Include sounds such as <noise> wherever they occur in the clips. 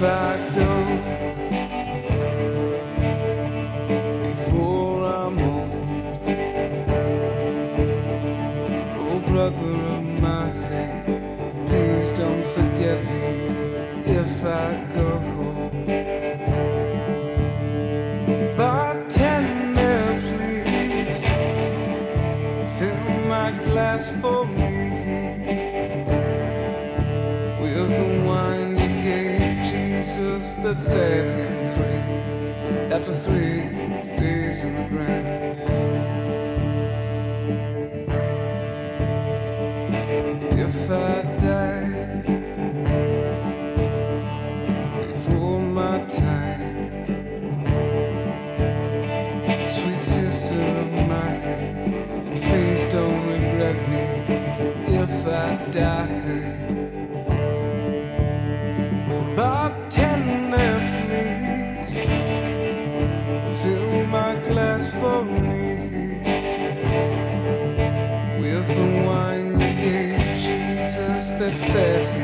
fire. Die. Bartender, please fill my glass for me with the wine you gave Jesus that set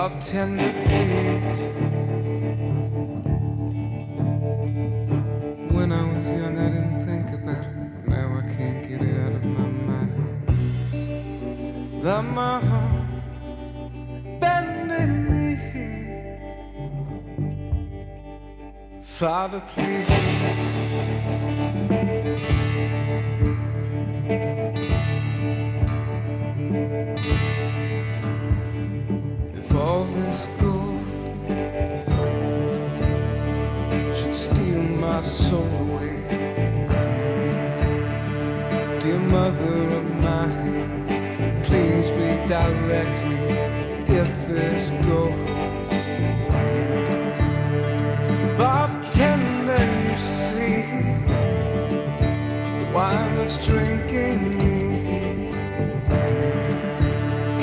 Bartender, please. When I was young, I didn't think about it. Now I can't get it out of my mind. That my heart bending knees. Father, please. Soul away. Dear mother of mine, please redirect me if this gold. Bartender, you see, the wine that's drinking me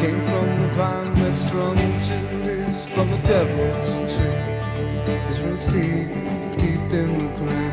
came from the vine that strung Judas from the devil's tree. His roots deep, deep in the ground.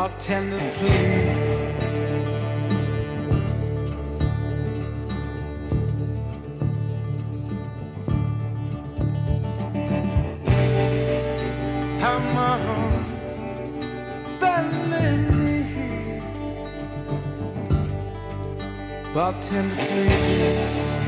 bartender, please. I'm on bending knee, please.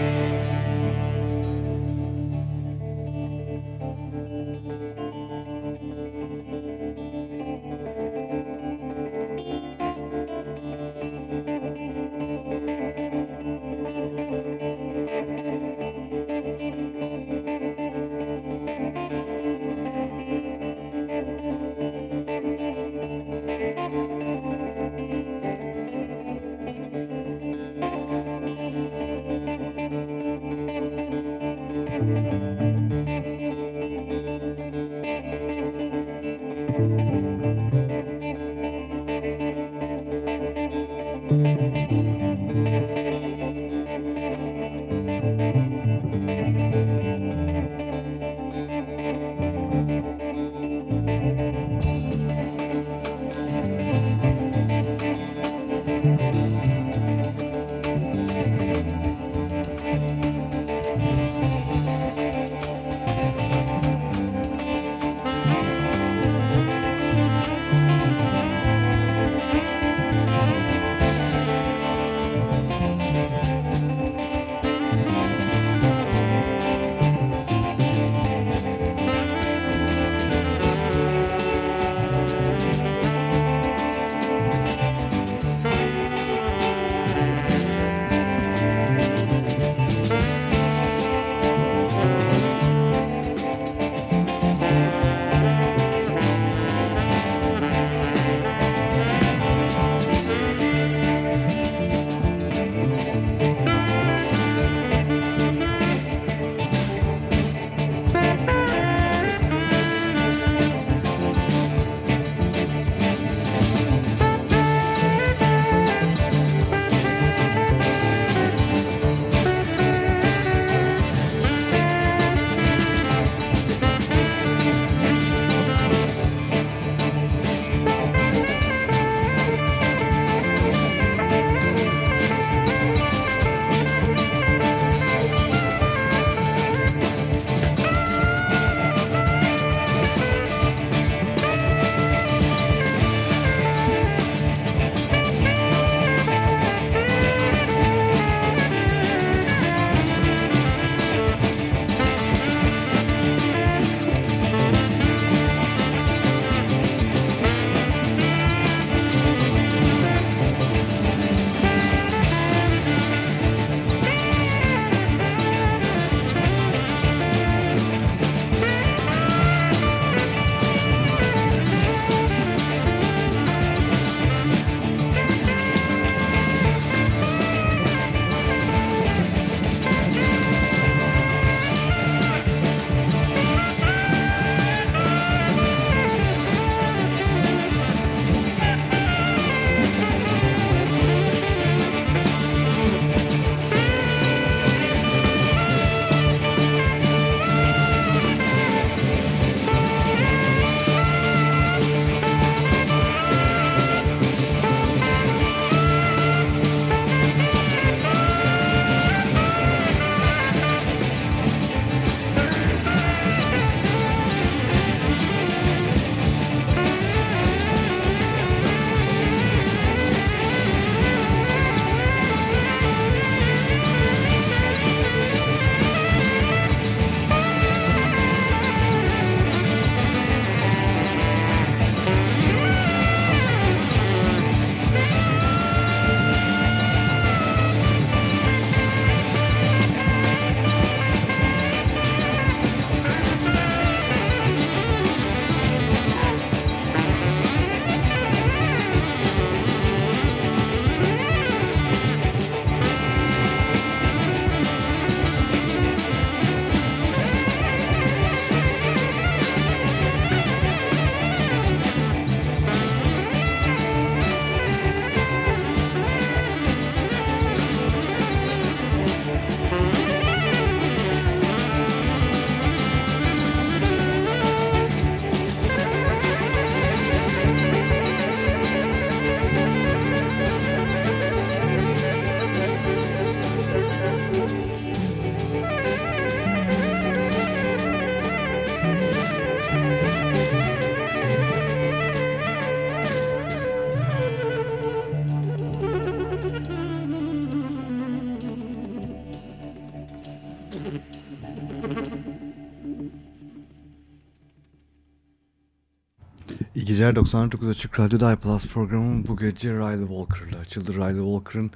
Geceler 99 Açık Radyo'da iPlus programı bu gece Riley Walker'la açıldı. Riley Walker'ın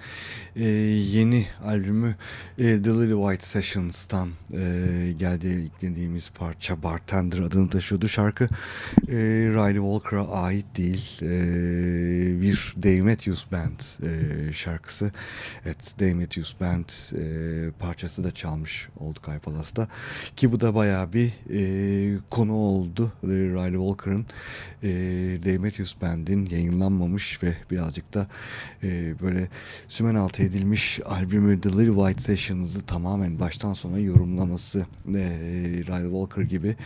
e, yeni albümü e, The Little White Sessions'tan e, geldi ilk dinlediğimiz parça Bartender adını taşıyordu. Şarkı e, Riley Walker'a ait değil. E, bir Dave Matthews Band e, şarkısı. Evet Dave Matthews Band e, parçası da çalmış olduk iPlus'ta. Ki bu da bayağı bir e, konu oldu. E, Riley Walker'ın e, Dave Matthews Band'in yayınlanmamış ve birazcık da e, böyle sümen altı edilmiş albümü The Little White Sessions'ı tamamen baştan sona yorumlaması e, Riley Walker gibi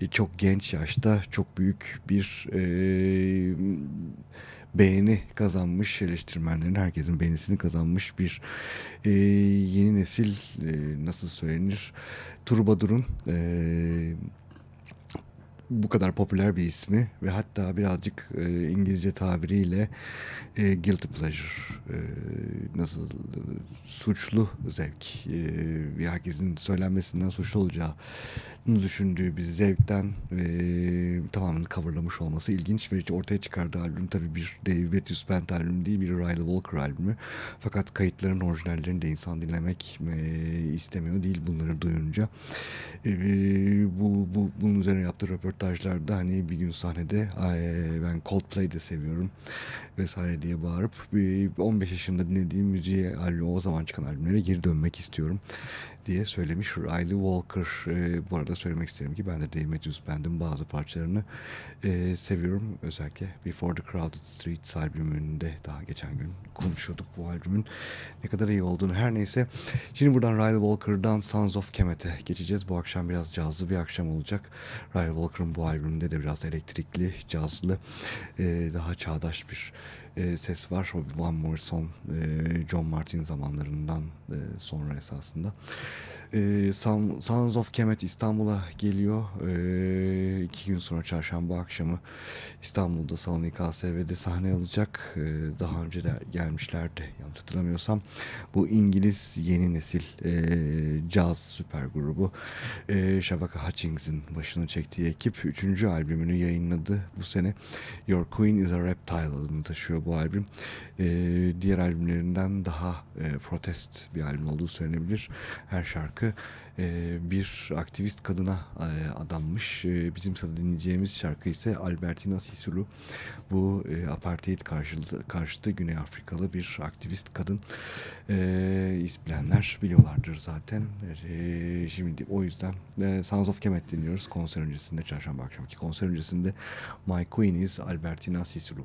e, çok genç yaşta çok büyük bir e, beğeni kazanmış eleştirmenlerin herkesin beğenisini kazanmış bir e, yeni nesil e, nasıl söylenir Turbadur'un e, bu kadar popüler bir ismi ve hatta birazcık e, İngilizce tabiriyle e, guilty pleasure e, nasıl e, suçlu zevk e, herkesin söylenmesinden suçlu olacağı düşündüğü bir zevkten e, tamamen coverlamış olması ilginç ve ortaya çıkardığı albüm tabii bir Dave Matthews Band albümü değil bir Riley Walker albümü. Fakat kayıtların orijinallerini de insan dinlemek e, istemiyor değil bunları duyunca. E, bu, bu bunun üzerine yaptığı röportajlarda hani bir gün sahnede ben Coldplay'de seviyorum vesaire diye bağırıp 15 yaşında dinlediğim müziğe o zaman çıkan albümlere geri dönmek istiyorum diye söylemiş Riley Walker. E, bu arada söylemek isterim ki ben de Dave Matthews Band'in bazı parçalarını e, seviyorum. Özellikle Before the Crowded Streets albümünde daha geçen gün konuşuyorduk bu albümün ne kadar iyi olduğunu. Her neyse şimdi buradan Riley Walker'dan Sons of Kemet'e geçeceğiz. Bu akşam biraz cazlı bir akşam olacak. Riley Walker'ın bu albümünde de biraz elektrikli, cazlı, e, daha çağdaş bir e, ses var. O More Song e, John Martin zamanlarından e, sonra esasında. E, Sons of Kemet İstanbul'a geliyor. E, iki gün sonra çarşamba akşamı İstanbul'da Salon İKSV'de sahne alacak. E, daha önce de gelmişlerdi yanlış hatırlamıyorsam. Bu İngiliz yeni nesil e, caz süper grubu. E, Shabaka Hutchings'in başını çektiği ekip üçüncü albümünü yayınladı bu sene. Your Queen is a Reptile adını taşıyor bu albüm. E, diğer albümlerinden daha e, protest bir albüm olduğu söylenebilir. Her şarkı e, bir aktivist kadına e, adanmış. E, bizim sana dinleyeceğimiz şarkı ise Albertina Sisulu. Bu apartheid karşıtı, Güney Afrikalı bir aktivist kadın. Bilenler biliyorlardır zaten. Şimdi o yüzden Sons of Kemet dinliyoruz. Konser öncesinde, çarşamba akşamki konser öncesinde My Queen is Albertina Sisulu.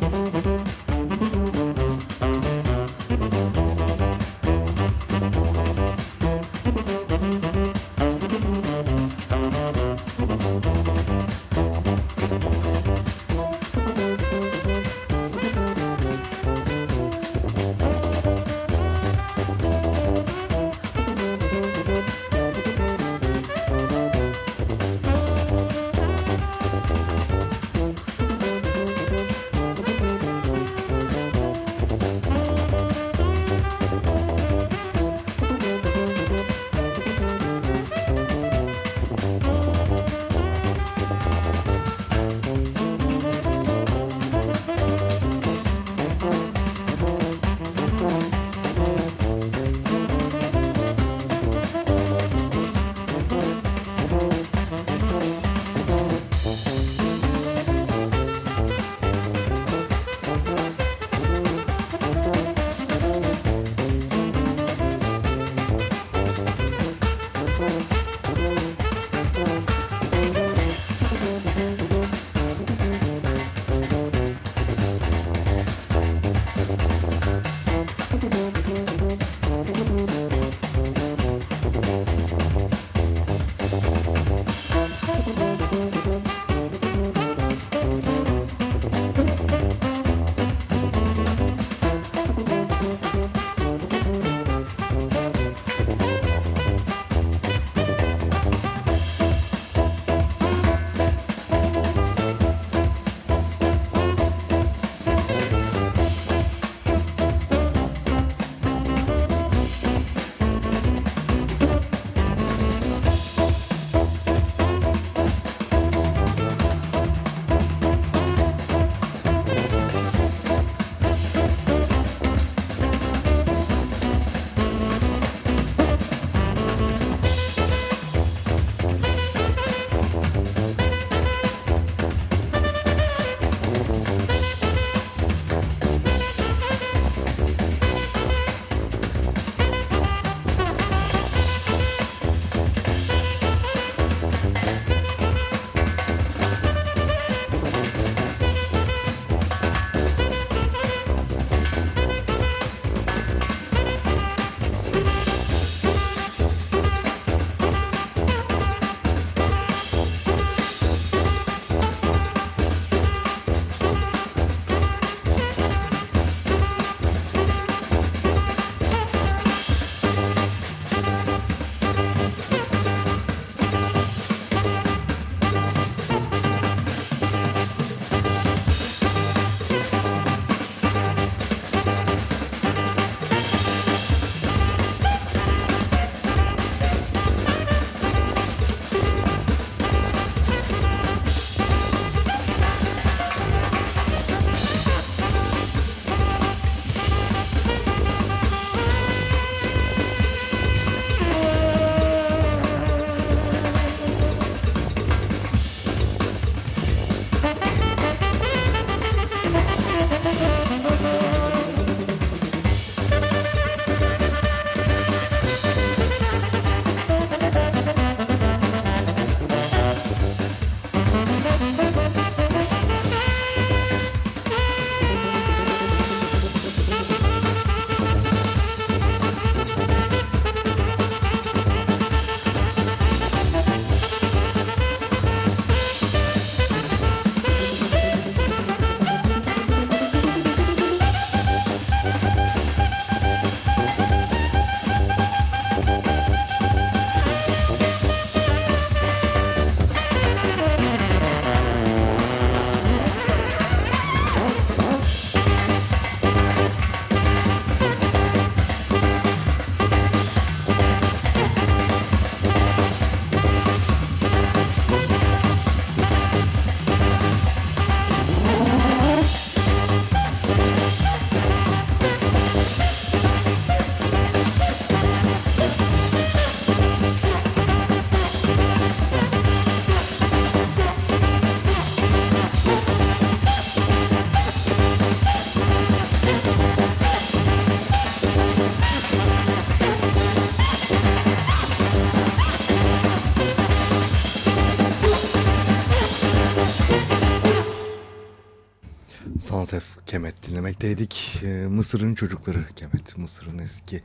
dinlemekteydik. Ee, Mısır'ın çocukları Kemet. Mısır'ın eski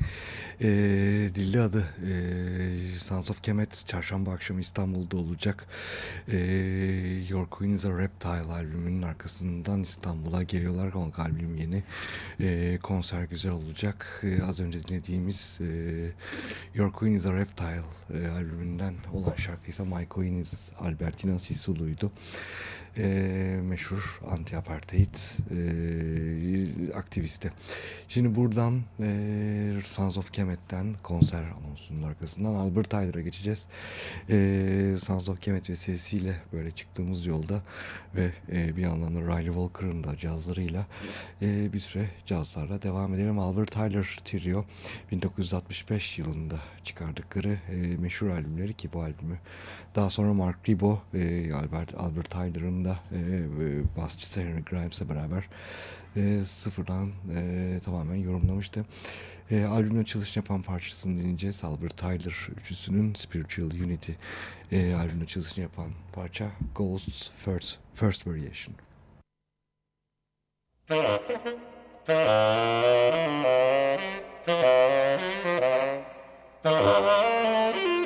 e, dilli adı. E, Sons of Kemet çarşamba akşamı İstanbul'da olacak. E, Your Queen is a Reptile albümünün arkasından İstanbul'a geliyorlar. O albüm yeni. E, konser güzel olacak. E, az önce dinlediğimiz e, Your Queen is a Reptile e, albümünden olan şarkı ise My Queen is Albertina Sisulu'ydu e, meşhur anti-apartheid e, aktivisti. Şimdi buradan e, Sons of Kemet'ten konser anonsunun arkasından Albert Tyler'a geçeceğiz. E, Sons of Kemet vesilesiyle böyle çıktığımız yolda ve e, bir yandan da Riley Walker'ın da cazlarıyla e, bir süre cazlarla devam edelim. Albert Tyler Trio 1965 yılında çıkardıkları e, meşhur albümleri ki bu albümü daha sonra Mark Ribot ve Albert, Albert Tyler'ın yılında e, e, basçısı Henry Grimes'e beraber e, sıfırdan e, tamamen yorumlamıştı. E, albümün açılış yapan parçasını dinleyeceğiz. Albert Tyler üçlüsünün Spiritual Unity e, albümün açılışını yapan parça Ghosts First, First Variation. Thank <laughs> you.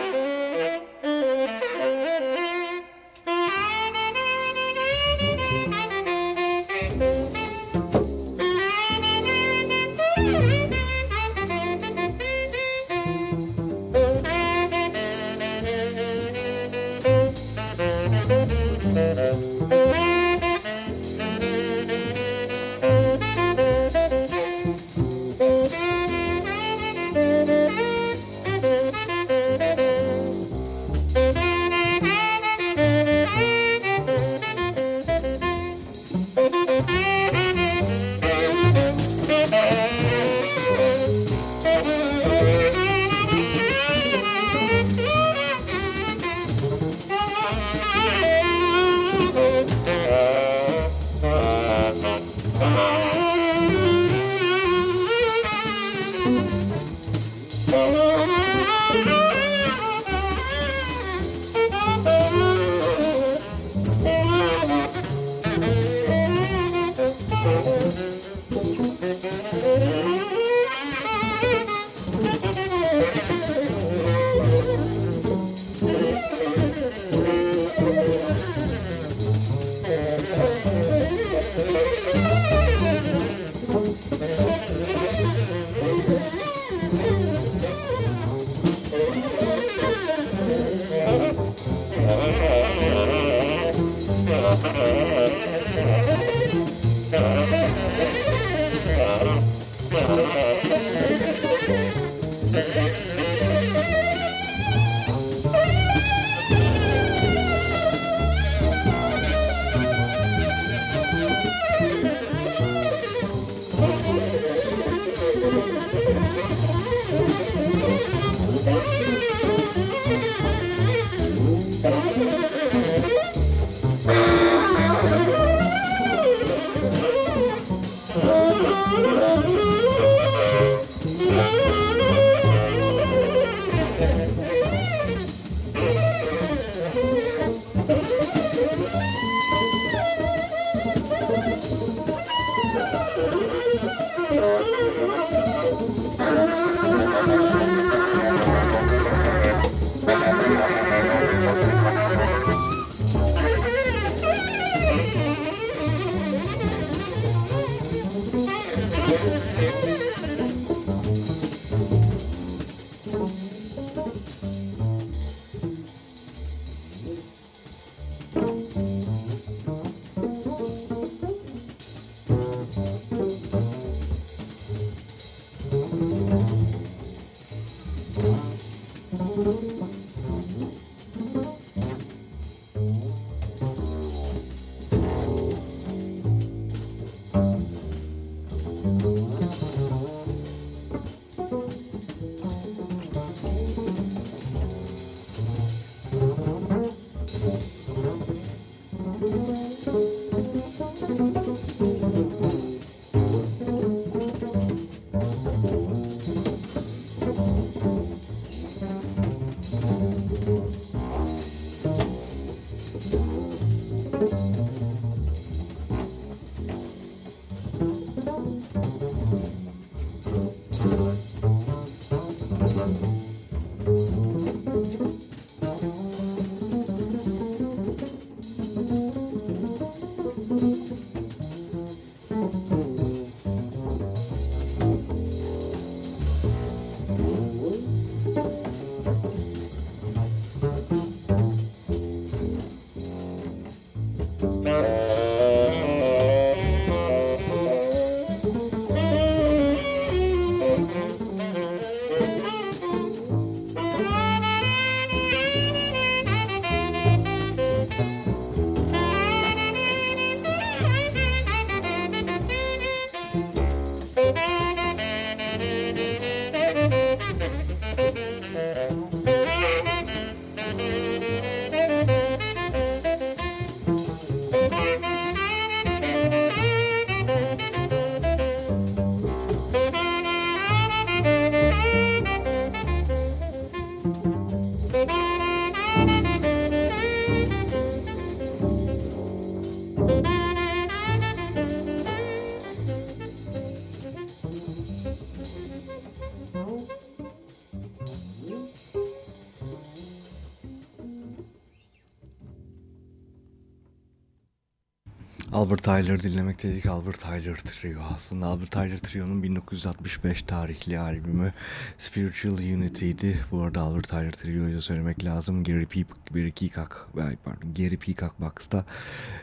Albert Tyler dinlemekteydik. Albert Tyler Trio. Aslında Albert Tyler Trio'nun 1965 tarihli albümü Spiritual Unity'di. Bu arada Albert Tyler Trio'yu da söylemek lazım. Gary, Peacock, Gary Peacock, pardon, Gary Peacock Box'ta.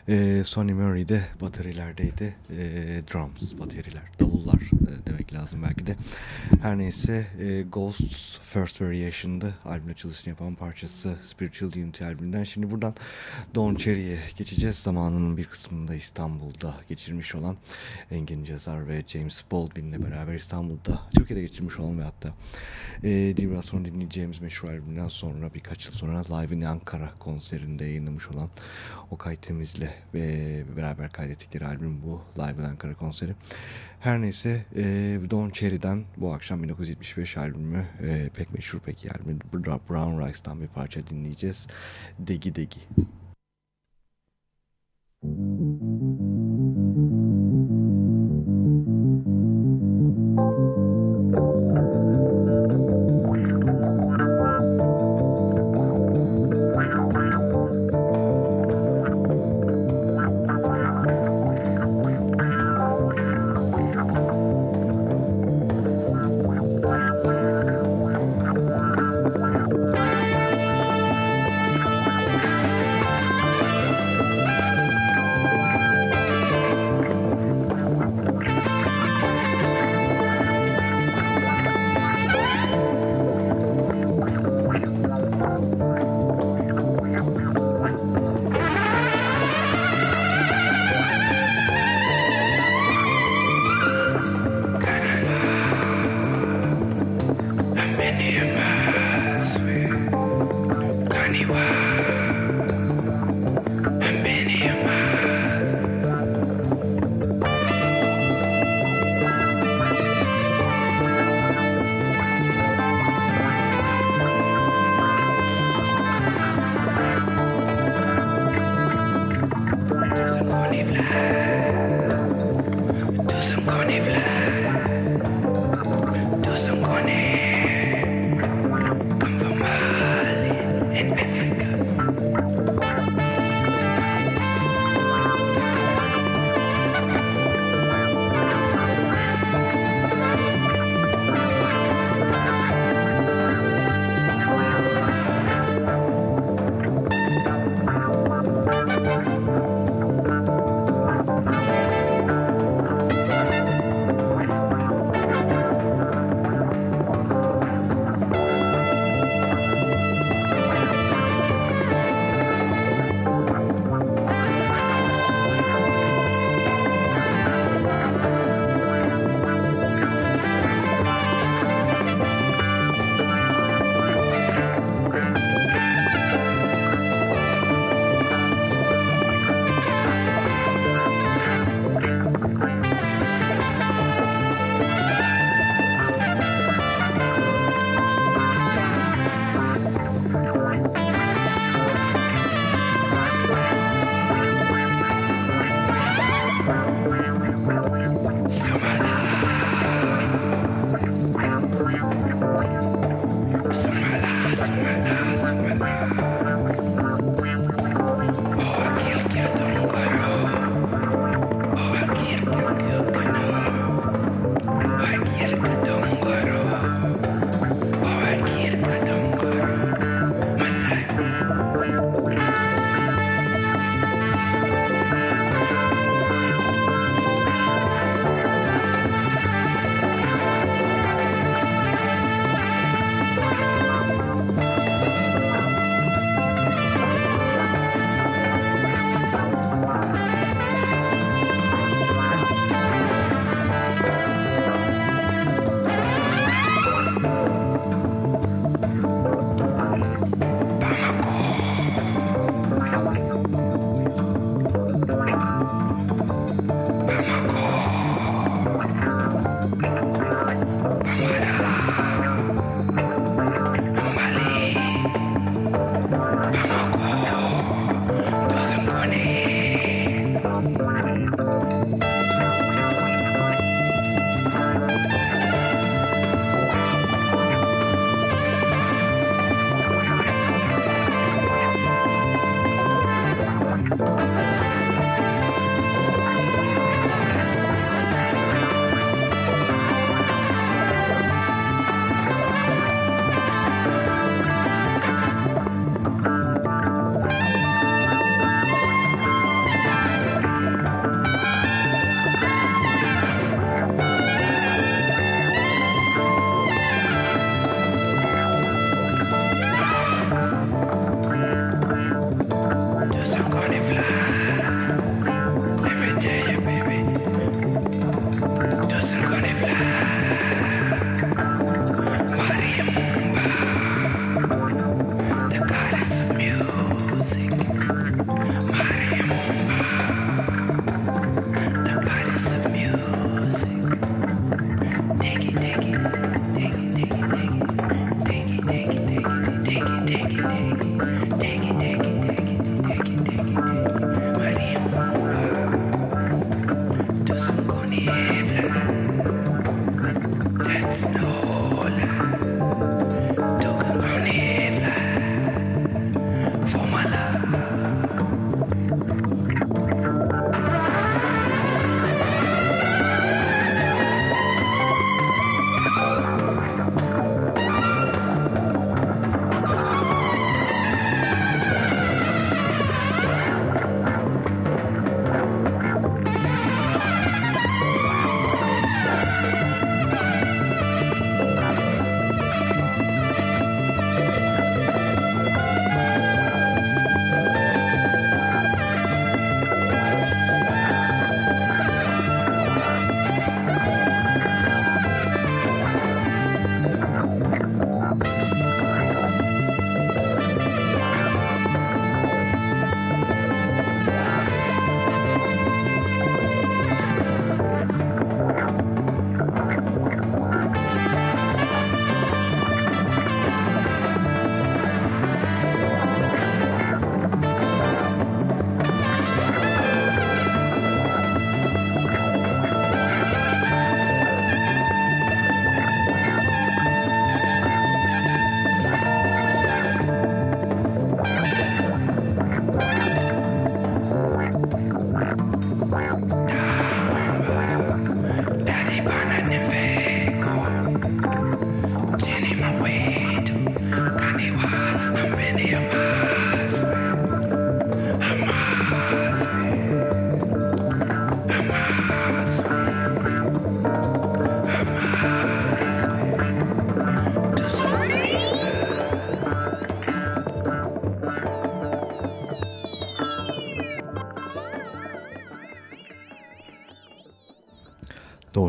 E, Sonny Murray de batarilerdeydi. E, drums, bateriler, davullar e, demek lazım belki de. Her neyse e, Ghosts First Variation'dı. Albüm açılışını yapan parçası Spiritual Unity albümünden. Şimdi buradan Don Cherry'e geçeceğiz. Zamanının bir kısmında İstanbul'da geçirmiş olan Engin Cezar ve James Baldwin'le beraber İstanbul'da Türkiye'de geçirmiş olan ve hatta e, biraz sonra dinleyeceğimiz meşhur albümden sonra birkaç yıl sonra Live in Ankara konserinde yayınlamış olan Okay Temiz'le ve beraber kaydettikleri albüm bu Live in Ankara konseri. Her neyse e, Don Cherry'den bu akşam 1975 albümü e, pek meşhur pek iyi albüm Brown Rice'dan bir parça dinleyeceğiz. Degi Degi. Don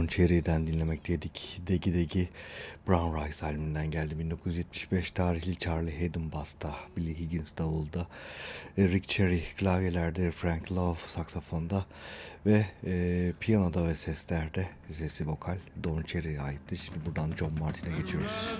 Cherry'den dinlemekteydik. Degi Degi Brown Rice albümünden geldi. 1975 tarihli Charlie Hayden Bass'ta, Billy Higgins davulda, e, Rick Cherry klavyelerde, Frank Love saksafonda ve e, piyanoda ve seslerde sesi vokal Don Cherry'e aitti. Şimdi buradan John Martin'e geçiyoruz.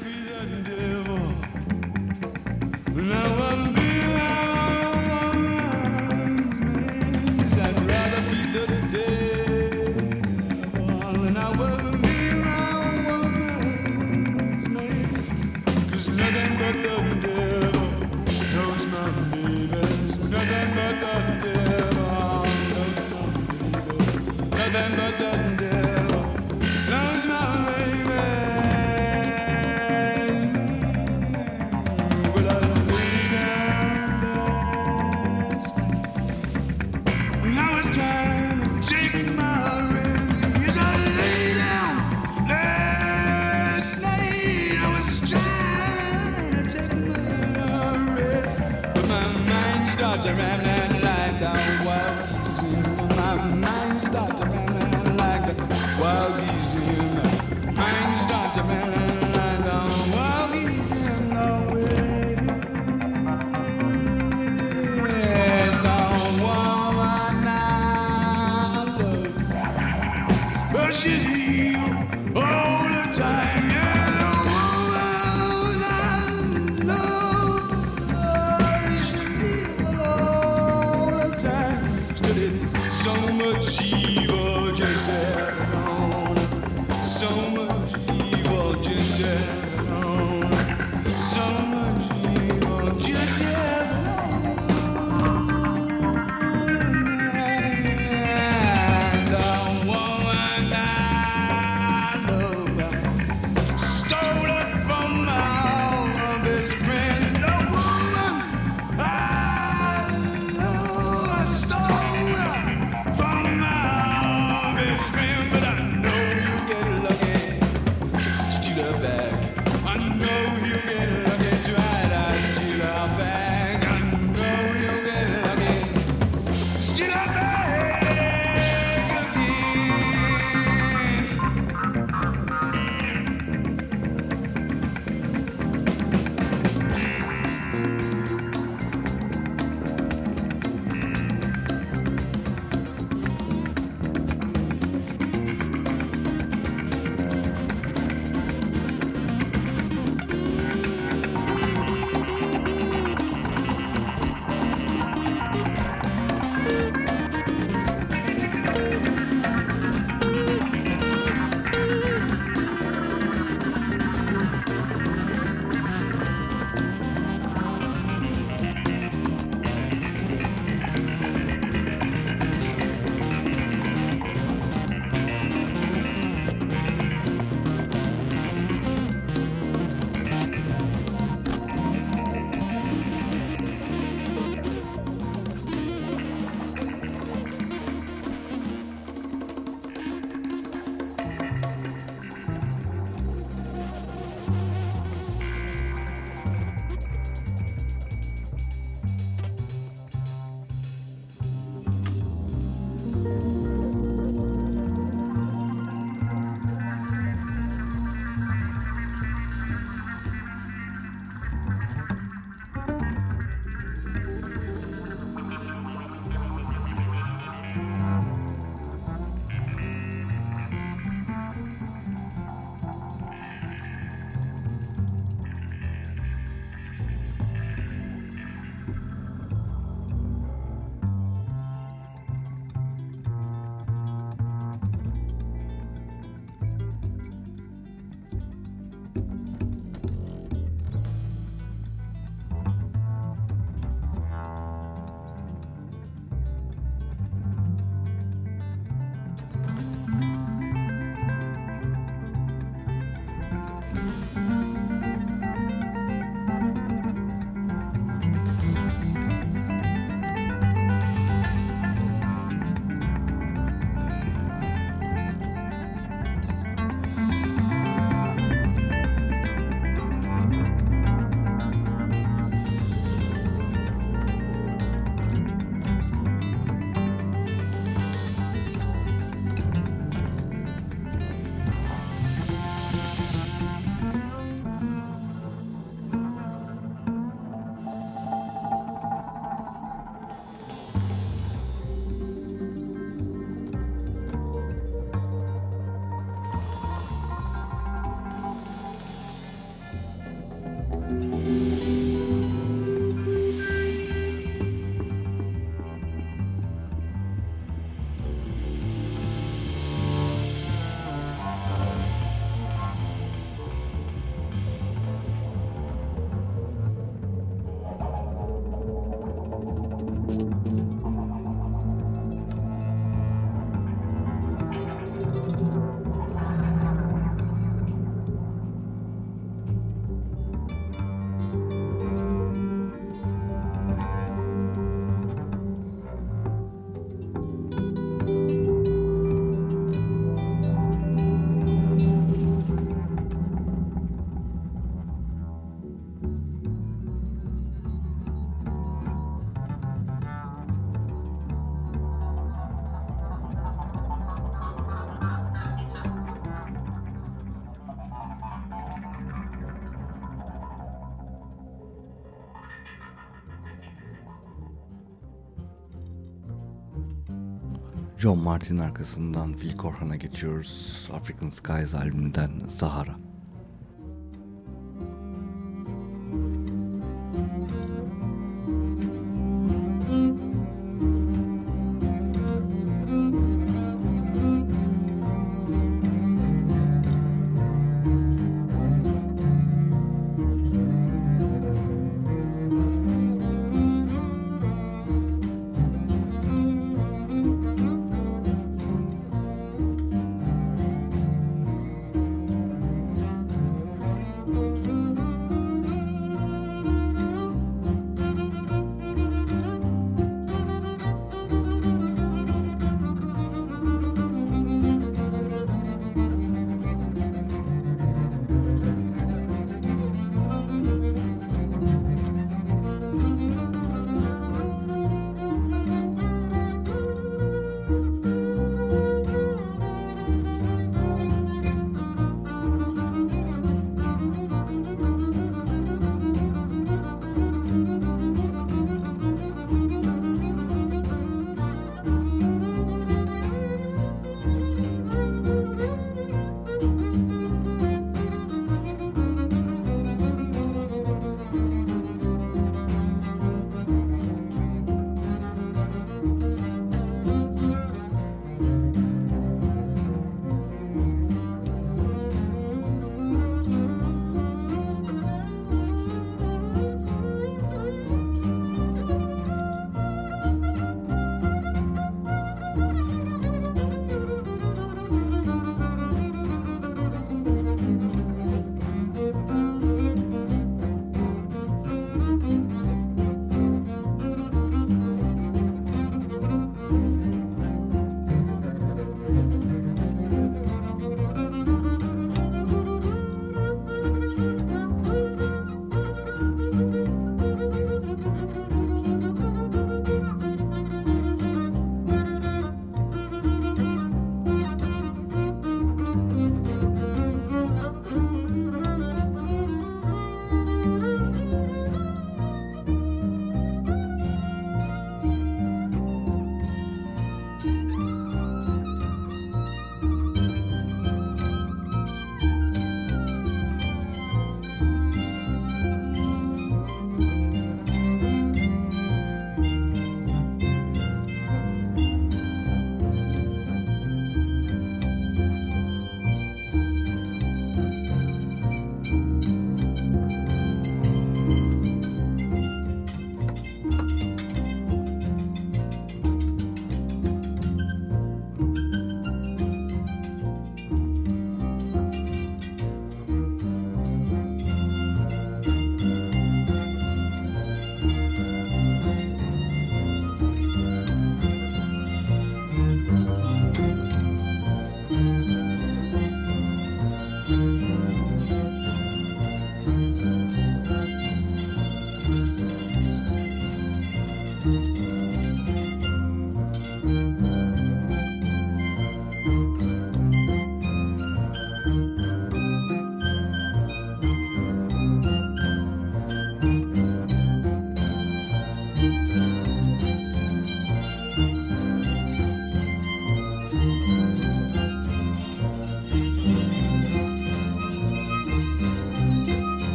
John Martin arkasından Phil Corhan'a geçiyoruz. African Skies albümünden Sahara.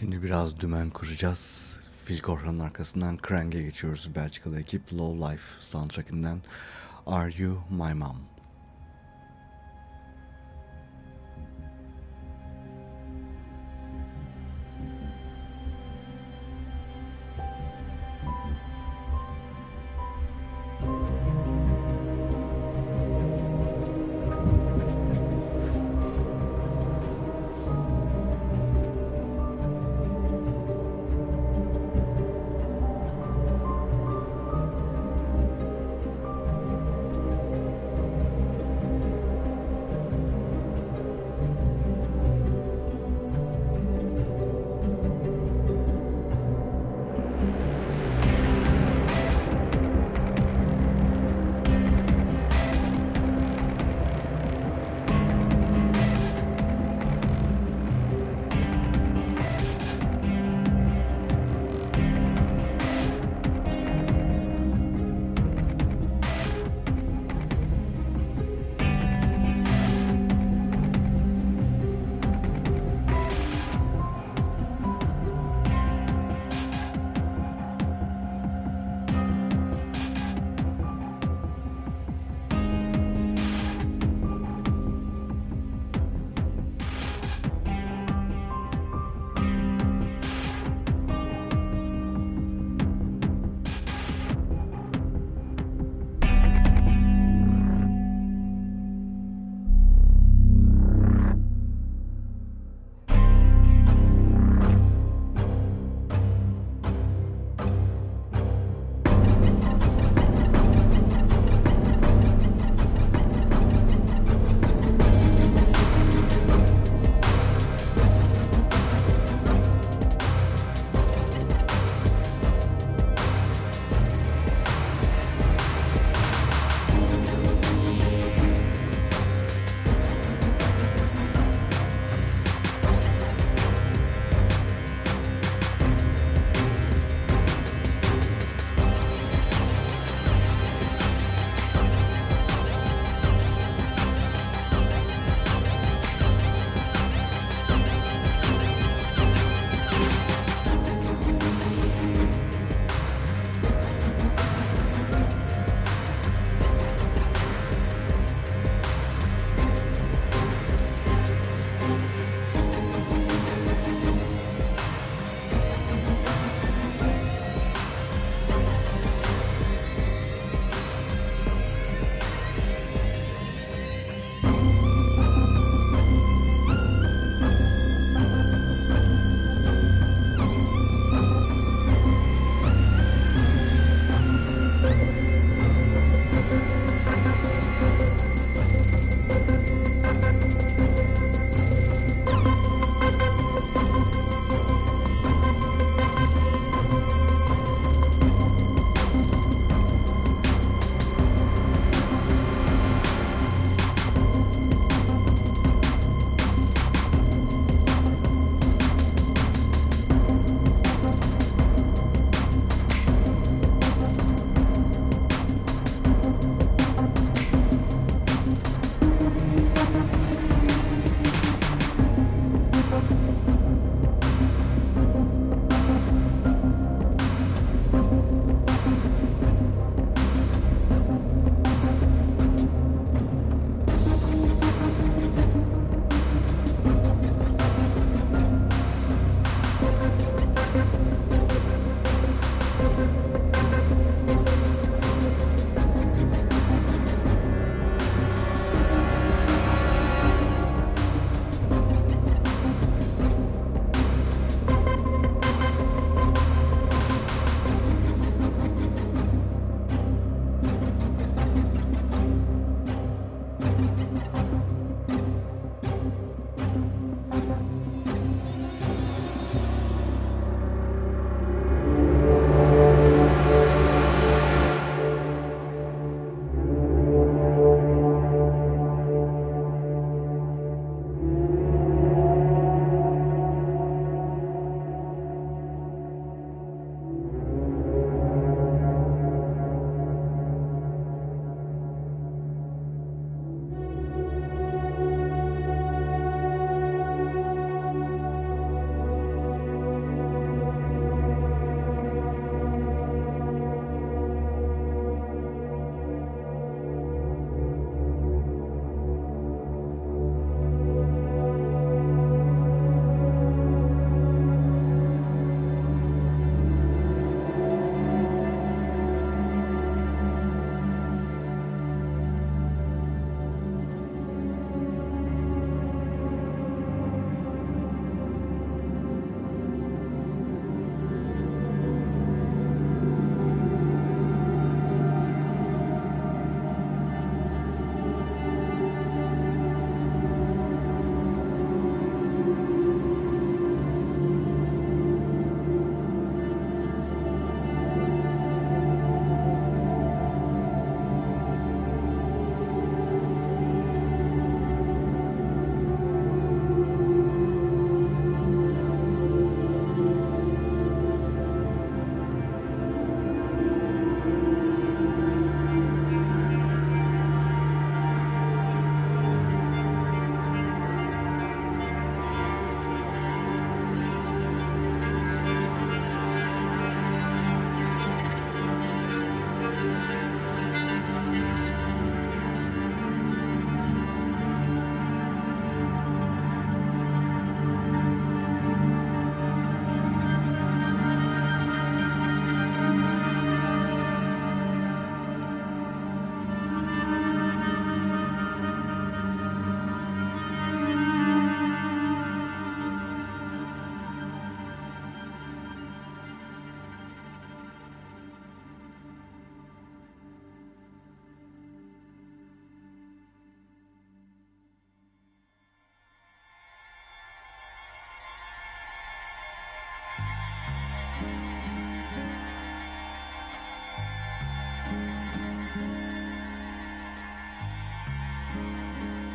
Şimdi biraz dümen kuracağız. Phil Korhan'ın arkasından Krang'e geçiyoruz. Belçikalı ekip Low Life soundtrackinden Are You My Mom?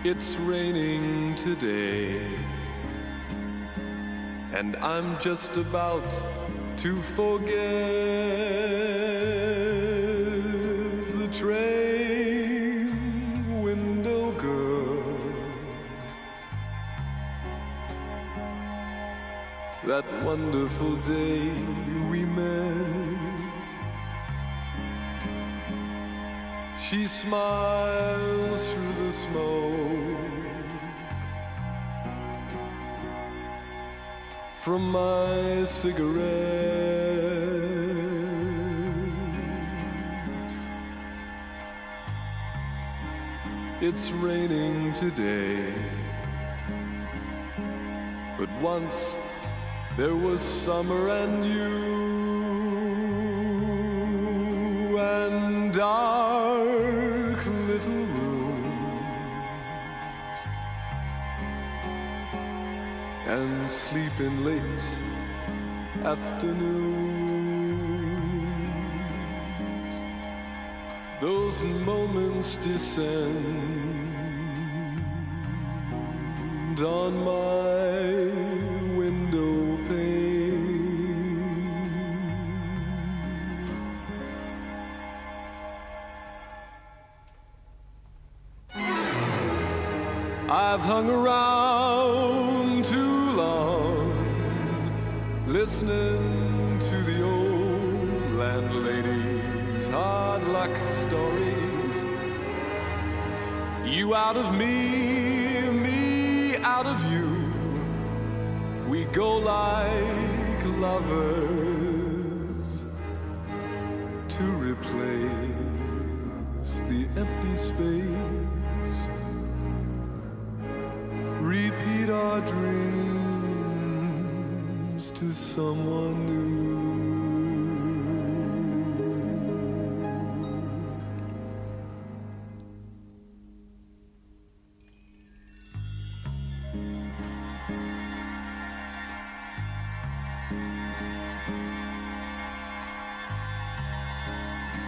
It's raining today, and I'm just about to forget the train window girl. That wonderful day we met. She smiles through the smoke from my cigarette. It's raining today, but once there was summer and you sleeping late afternoons. Those moments descend on my Out of me, me out of you. We go like lovers to replace the empty space. Repeat our dreams to someone new.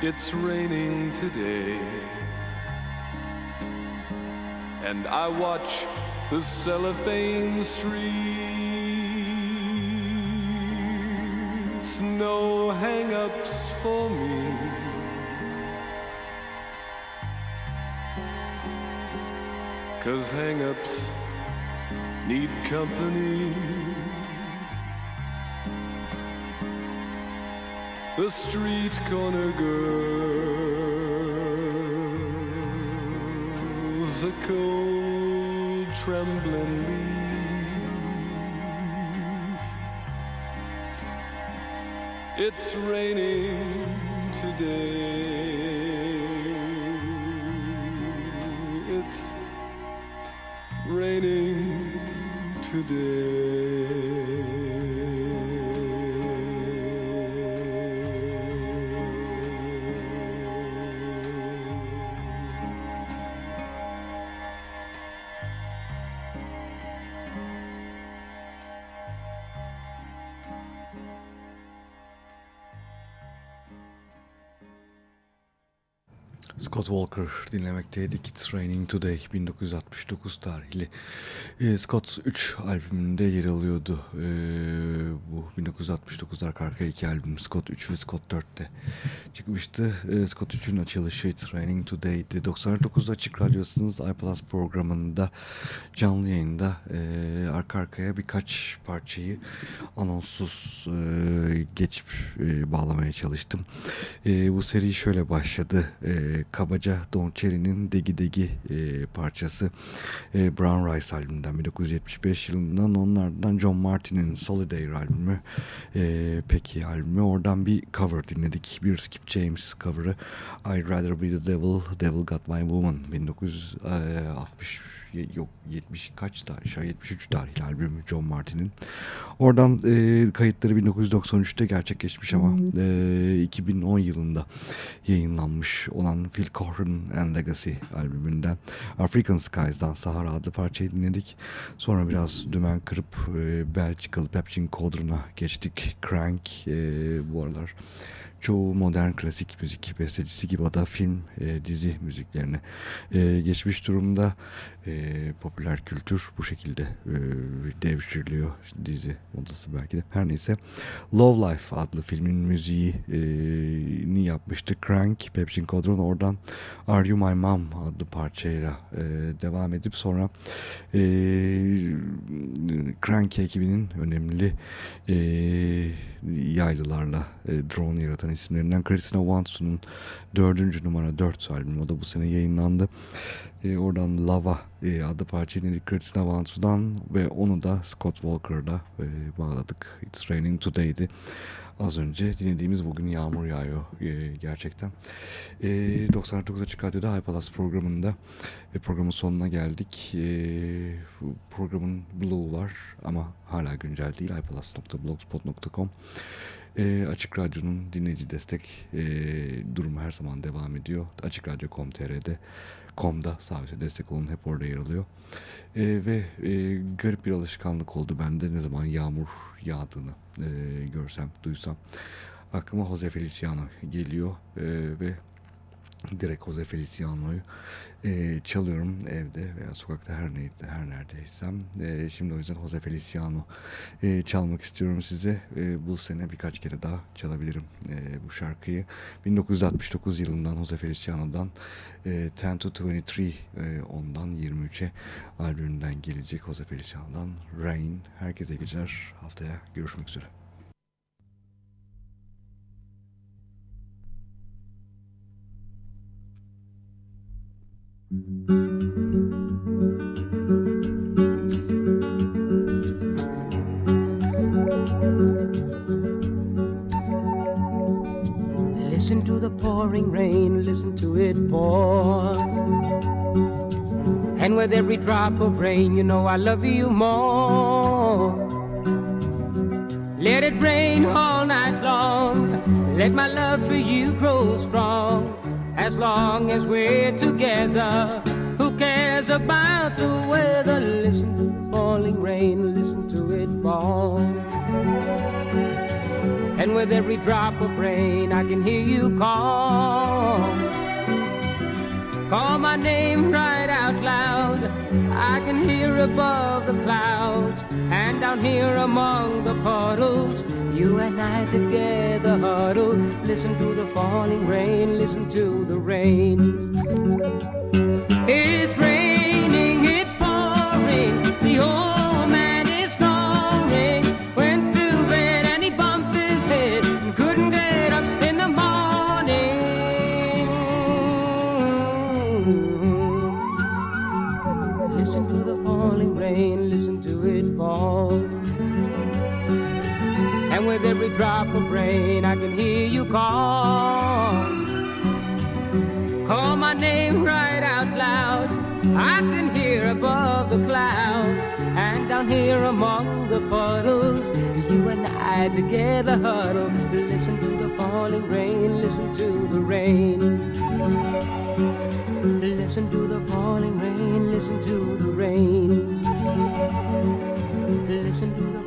It's raining today, and I watch the cellophane streets. No hang ups for me. Cause hang ups need company. The street corner girls, a cold trembling leaf. It's raining today. It's raining today. Scott Walker dinlemekteydik. It's Raining Today 1969 tarihli. Ee, Scott 3 albümünde yer alıyordu. Ee, bu 1969 arka iki albüm Scott 3 ve Scott 4'te çıkmıştı. Ee, Scott 3'ün açılışı It's Raining Today'di. 99 Açık Radyosu'nuz iPlus programında canlı yayında e, arka arkaya birkaç parçayı anonssuz e, geçip e, bağlamaya çalıştım. E, bu seri şöyle başladı. E, kabaca Don Cherry'nin Degi Degi e, parçası. E, Brown Rice albümünden 1975 yılından onlardan John Martin'in Solidaire albümü e, peki albümü. Oradan bir cover dinledik. Bir Skip James cover'ı. I'd Rather Be The Devil Devil Got My Woman 1960 yok 70 kaç tarih 73 tarihli albümü John Martin'in oradan e, kayıtları 1993'te gerçekleşmiş ama e, 2010 yılında yayınlanmış olan Phil Cochran and Legacy albümünden African Skies'dan Sahara adlı parçayı dinledik. Sonra biraz dümen kırıp e, Belçikalı Pepsin Kodrun'a geçtik. Crank e, bu aralar çoğu modern klasik müzik bestecisi gibi da film, e, dizi müziklerine e, geçmiş durumda. E, popüler kültür bu şekilde e, devşiriliyor dizi modası belki de. Her neyse Love Life adlı filmin müziğini yapmıştı Crank, Pepsin Kodron. Oradan Are You My Mom adlı parçayla e, devam edip sonra e, Crank ekibinin önemli e, yaylılarla e, drone yaratan isimlerinden Christina Wansu'nun dördüncü numara dört albümü o da bu sene yayınlandı. E, oradan Lava e, adlı parçayı dinledik Christina Wansu'dan ve onu da Scott Walker'la e, bağladık. It's Raining Today'di. Az önce dinlediğimiz bugün yağmur yağıyor e, gerçekten. E, 99 Açık Radyo'da iPalas programında e, programın sonuna geldik. E, programın Blue var ama hala güncel değil. iPalas.blogspot.com e, Açık Radyo'nun dinleyici destek e, durumu her zaman devam ediyor. Açık Radyo.com.tr'de komda sağ destek olun hep orada yer alıyor. E, ve e, garip bir alışkanlık oldu bende ne zaman yağmur yağdığını e, görsem, duysam. Aklıma Jose Feliciano geliyor e, ve direkt Jose Feliciano'yu e, çalıyorum evde veya sokakta her neydi her neredeysem. E, şimdi o yüzden Jose Feliciano e, çalmak istiyorum size. E, bu sene birkaç kere daha çalabilirim e, bu şarkıyı. 1969 yılından Jose Feliciano'dan e, 10 to 23 e, ondan 23'e albümünden gelecek Jose Feliciano'dan Rain. Herkese geceler. Haftaya görüşmek üzere. Listen to the pouring rain, listen to it pour. And with every drop of rain, you know I love you more. Let it rain all night long, let my love for you grow strong. As long as we're together, who cares about the weather? Listen to the falling rain, listen to it fall. And with every drop of rain, I can hear you call. Call my name right out loud. I can hear above the clouds and down here among the puddles. You and I together huddle. Listen to the falling rain, listen to the rain. It's raining, call. Call my name right out loud. I can hear above the clouds and down here among the puddles. You and I together huddle. Listen to the falling rain, listen to the rain. Listen to the falling rain, listen to the rain. Listen to the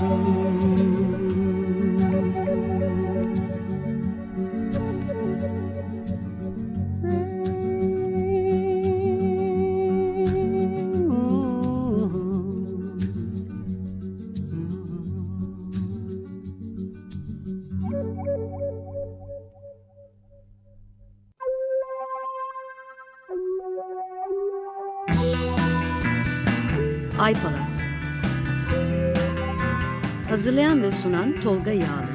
Tolga Yağlı